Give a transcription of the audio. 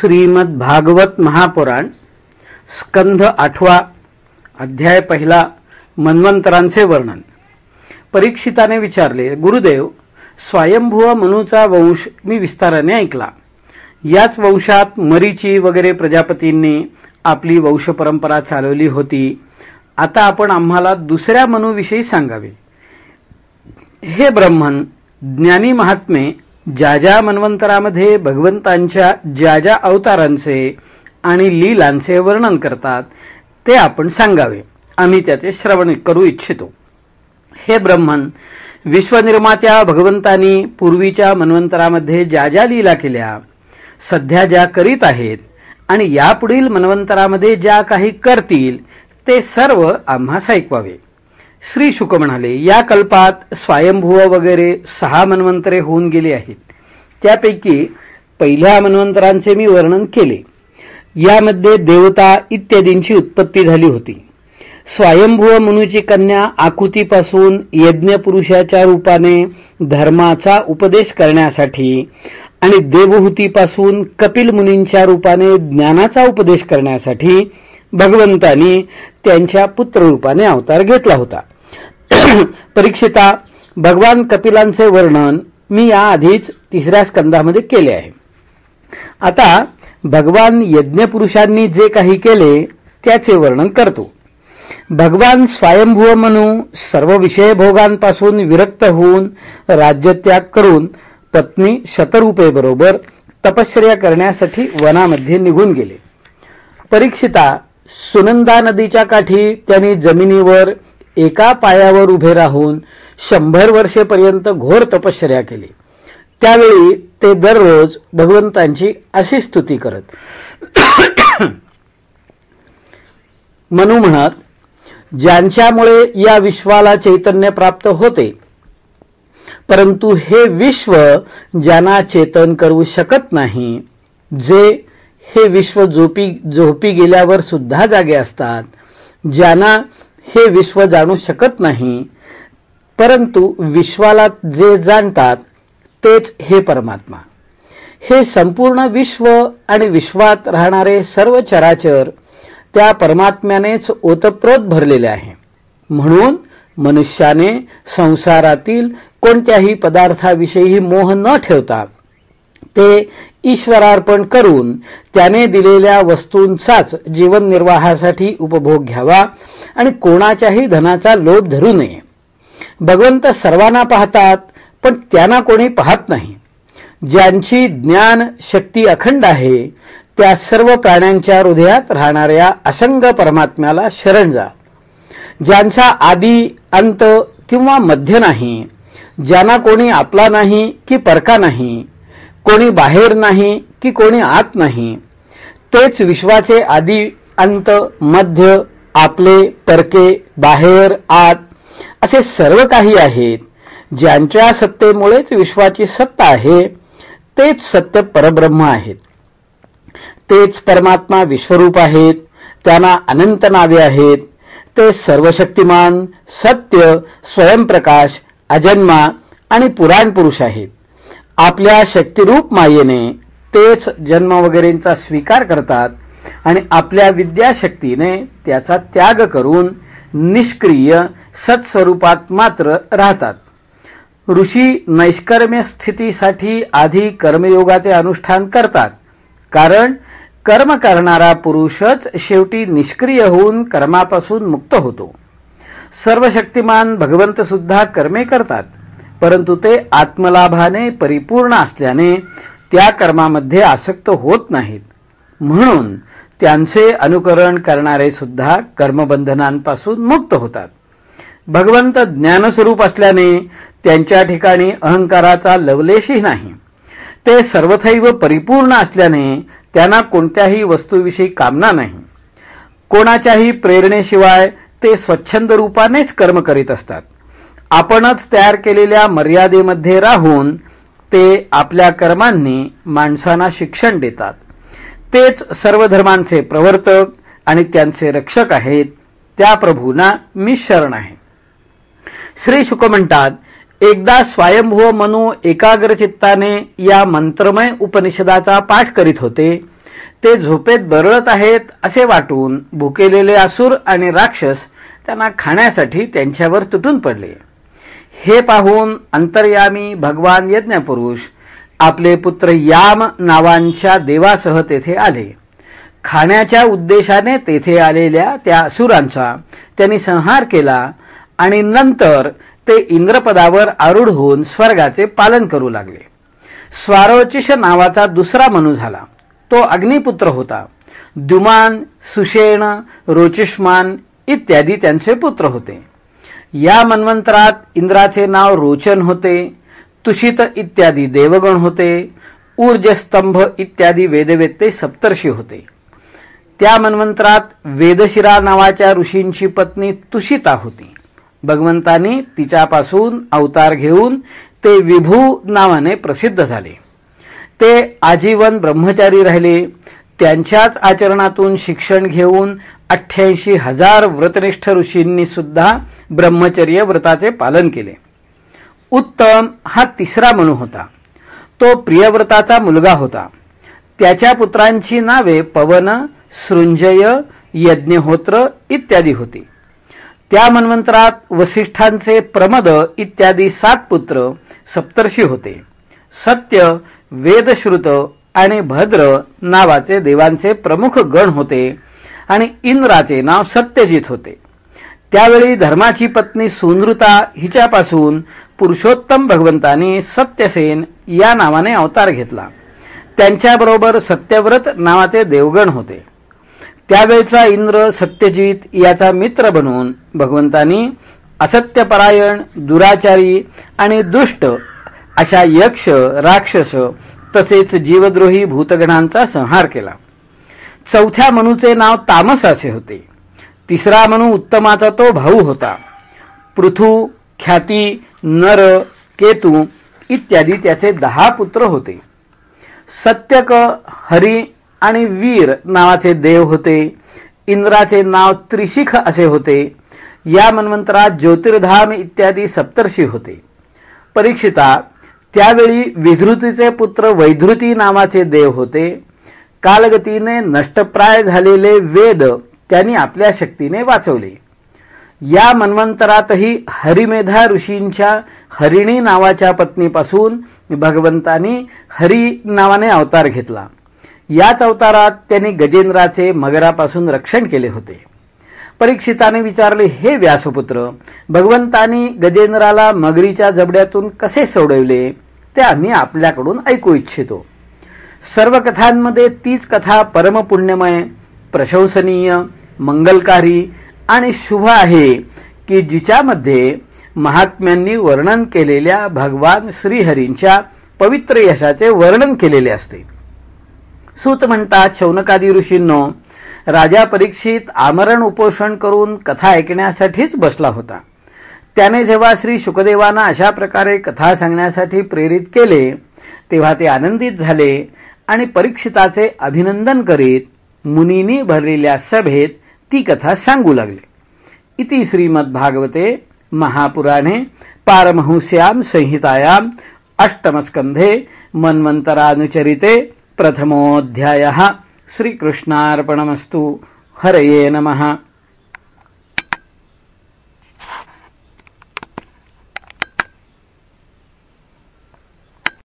श्रीमद भागवत महापुराण स्कंध आठवा अध्याय पहिला मन्वंतरांचे वर्णन. परीक्षिताने विचारले गुरुदेव स्वयंभुव मनूचा वंश मी विस्ताराने ऐकला. याच वंशात मरीची वगैरे प्रजापतींनी आपली वंश परंपरा चालवली होती. आता आपण आम्हाला दुसऱ्या मनूविषयी सांगावे. हे ब्रह्मन ज्ञानी महात्मे ज्या ज्या मन्वंतरामध्ये भगवंतांच्या ज्या ज्या अवतारांचे आणि लीलांचे वर्णन करतात ते आपण सांगावे. आम्ही त्याचे श्रवण करू इच्छितो. हे ब्रह्मन विश्वनिर्मात्या भगवंतांनी पूर्वीच्या मन्वंतरामध्ये ज्या ज्या लीला केल्या सध्या ज्या करीत आहेत आणि यापुढील मन्वंतरामध्ये ज्या काही करतील ते सर्व आम्हास ऐकवावे श्री शुक म्हणाले या कल्पात स्वयंभुव वगैरे सहा मन्वंतरे होऊन गेली आहेत. त्यापैकी पहिल्या मन्वंतरांचे मी वर्णन केले. यामध्ये देवता इत्यादींची उत्पत्ती झाली होती. स्वयंभुव मनुची कन्या आकुतीपासून यज्ञपुरुषाच्या रूपाने धर्माचा उपदेश करण्यासाठी आणि देवहूतीपासून कपिल मुनींच्या रूपाने ज्ञानाचा उपदेश करण्यासाठी भगवंतांनी त्यांच्या पुत्ररूपाने अवतार घेतला होता. परीक्षिता भगवान कपिलांचे वर्णन मी याआधीच तिसऱ्या स्कंदामध्ये केले आहे. आता भगवान यज्ञपुरुषांनी जे काही केले त्याचे वर्णन करतो. भगवान स्वयंभुव म्हणू सर्व विषय भोगांपासून विरक्त होऊन राज्यत्याग करून पत्नी शतरूपेबरोबर तपश्चर्या करण्यासाठी वनामध्ये निघून गेले. परीक्षिता सुनंदा नदीच्या काठी त्यांनी जमिनीवर एका पायावर उभे राहून शंभर वर्षेपर्यंत घोर तपश्चर्या केली. त्यावेळी ते दररोज भगवंतांची अशी स्तुती करत. मनू म्हणत ज्यांच्यामुळे या विश्वाला चैतन्य प्राप्त होते परंतु हे विश्व ज्यांना चेतन करू शकत नाही जे हे विश्व झोपी झोपी गेल्यावर सुद्धा जागे असतात. ज्यांना हे विश्व जाणू शकत नाही परंतु विश्वाला जे जाणतात तेच हे परमात्मा. हे संपूर्ण विश्व आणि विश्वात राहणारे सर्व चराचर त्या परमात्म्यानेच ओतप्रोत भरलेले आहे. म्हणून मनुष्याने संसारातील कोणत्याही पदार्थाविषयी मोह न ठेवता ते ईश्वरार्पण करून त्याने दिलेल्या वस्तूंचाच जीवन निर्वाहासाठी उपभोग घ्यावा आणि कोणाच्याही धनाचा लोभ धरू नये. भगवंत सर्वांना पाहतात पण त्यांना कोणी पाहत नाही. ज्यांची ज्ञान शक्ती अखंड आहे त्या सर्व प्राण्यांच्या हृदयात राहणाऱ्या असंग परमात्म्याला शरण जा. ज्यांचा आदी अंत किंवा मध्य नाही ज्यांना कोणी आपला नाही की परका नाही कोणी बाहेर नाही की कोणी आत नाही. तेच विश्वाचे आदी अंत मध्य आपले परके बाहेर आत असे सर्व काही आहेत. ज्यांच्या सत्तेमुळेच विश्वाची सत्ता आहे तेच सत्य परब्रह्म आहेत. तेच परमात्मा विश्वरूप आहेत त्यांना अनंत नावे आहेत. ते सर्वशक्तिमान सत्य स्वयंप्रकाश अजन्मा आणि पुराण पुरुष आहेत. आपल्या शक्तिरूप मायेने तेच जन्म वगैरेंचा स्वीकार करतात आणि आपल्या विद्याशक्तीने त्याचा त्याग करून निष्क्रिय सत्स्वरूपात मात्र राहतात. ऋषी नैष्कर्म्य स्थितीसाठी आधी कर्मयोगाचे अनुष्ठान करतात कारण कर्म करणारा पुरुषच शेवटी निष्क्रिय होऊन कर्मापासून मुक्त होतो. सर्व शक्तिमान भगवंत सुद्धा कर्मे करतात. परंतु ते आत्मलाभाने परिपूर्ण असल्याने त्या कर्मामध्ये आसक्त होत नाहीत. म्हणून त्यांचे अनुकरण करणारे सुद्धा कर्मबंधनांपासून मुक्त होतात. भगवंत ज्ञानस्वरूप असल्याने त्यांच्या ठिकाणी अहंकाराचा लवलेशही नाही. ते सर्वथैव परिपूर्ण असल्याने त्यांना कोणत्याही वस्तूविषयी कामना नाही. कोणाच्याही प्रेरणेशिवाय ते स्वच्छंद रूपानेच कर्म करीत असतात. आपणच तयार केलेल्या मर्यादेमध्ये राहून ते आपल्या कर्मांनी माणसांना शिक्षण देतात. तेच सर्व धर्मांचे प्रवर्तक आणि त्यांचे रक्षक आहेत. त्या प्रभूंना मी शरण आहे. श्री शुक म्हणतात एकदा स्वयंभुव मनू एकाग्र चित्ताने या मंत्रमय उपनिषदाचा पाठ करीत होते. ते झोपेत बरळत आहेत असे वाटून भुकेलेले असुर आणि राक्षस त्यांना खाण्यासाठी त्यांच्यावर तुटून पडले. हे पाहून अंतर्यामी भगवान यज्ञपुरुष आपले पुत्र याम नावांच्या देवासह तेथे आले. खाण्याच्या उद्देशाने तेथे आलेल्या त्या असुरांचा त्यांनी संहार केला आणि नंतर ते इंद्रपदावर आरूढ होऊन स्वर्गाचे पालन करू लागले. स्वारोचिष नावाचा दुसरा मनु झाला. तो अग्निपुत्र होता. दुमान सुषेण रोचिष्मान इत्यादी त्यांचे पुत्र होते. या मन्वंतरात इंद्राचे नाव रोचन होते तुषित इत्यादी देवगण होते ऊर्जस्तंभ इत्यादी वेदवेत्ते सप्तर्षी होते. त्या मन्वंतरात वेदशिरा नावाच्या ऋषींची पत्नी तुषिता होती. भगवंतांनी तिच्यापासून अवतार घेऊन ते विभू नावाने प्रसिद्ध झाले. ते आजीवन ब्रह्मचारी राहिले त्यांच्याच आचरणातून शिक्षण घेऊन अठ्ठ्याऐंशी हजार व्रतनिष्ठ ऋषींनी सुद्धा ब्रह्मचर्य व्रताचे पालन केले. उत्तम हा तिसरा मनू होता. तो प्रियव्रताचा मुलगा होता. त्याच्या पुत्रांची नावे पवन सृंजय यज्ञहोत्र इत्यादी होती. त्या मन्वंतरात वसिष्ठांचे प्रमद इत्यादी सात पुत्र सप्तर्षी होते. सत्य वेदश्रुत आणि भद्र नावाचे देवांचे प्रमुख गण होते. आणि इंद्राचे नाव सत्यजित होते. त्यावेळी धर्माची पत्नी सुनृता हिच्यापासून पुरुषोत्तम भगवंतानी सत्यसेन या नावाने अवतार घेतला. त्यांच्याबरोबर सत्यव्रत नावाचे देवगण होते. त्यावेळचा इंद्र सत्यजित याचा मित्र बनून भगवंतानी असत्यपरायण दुराचारी आणि दुष्ट अशा यक्ष राक्षस तसेच जीवद्रोही भूतगणांचा संहार केला. चौथ्या मनूचे नाव तामस असे होते. तिसरा मनू उत्तमाचा तो भाऊ होता. पृथू ख्याती नर केतू इत्यादी त्याचे दहा पुत्र होते. सत्यक हरी आणि वीर नावाचे देव होते. इंद्राचे नाव त्रिशिख असे होते. या मन्वंतरात ज्योतिर्धाम इत्यादी सप्तर्षी होते. परीक्षिता त्यावेळी विधृतीचे पुत्र वैधृती नावाचे देव होते. कालगतीने नष्टप्राय झालेले वेद त्यांनी आपल्या शक्तीने वाचवले. या मन्वंतरातही हरिमेधा ऋषींच्या हरिणी नावाच्या पत्नीपासून भगवंतानी हरी नावाने अवतार घेतला. याच अवतारात त्यांनी गजेंद्राचे मगरापासून रक्षण केले होते. परीक्षिताने विचारले हे व्यासपुत्र भगवंतानी गजेंद्राला मगरीच्या जबड्यातून कसे सोडवले? ते आम्ही आपल्याकडून ऐकू इच्छितो. सर्व कथांमध्ये तीच कथा परमपुण्यमय प्रशंसनीय मंगलकारी आणि शुभ आहे की जिच्यामध्ये महात्म्यांनी वर्णन केलेल्या भगवान श्रीहरींच्या पवित्र यशाचे वर्णन केलेले असते. सूत म्हणतात शौनकादी ऋषींनो राजा परीक्षित आमरण उपोषण करून कथा ऐकण्यासाठीच बसला होता. त्याने जेव्हा श्री शुकदेवांना अशा प्रकारे कथा सांगण्यासाठी प्रेरित केले तेव्हा ते आनंदित झाले आणि परीक्षिताचे अभिनंदन करीत मुनींनी भरलेल्या सभेत ती कथा सांगू लागले. इति श्रीमद्भागवते महापुराणे पारमहंस्यां संहितायाम् अष्टमस्कंधे मन्वन्तरानुचरिते प्रथमोऽध्यायः. श्रीकृष्णार्पणमस्तु. हरये नमः.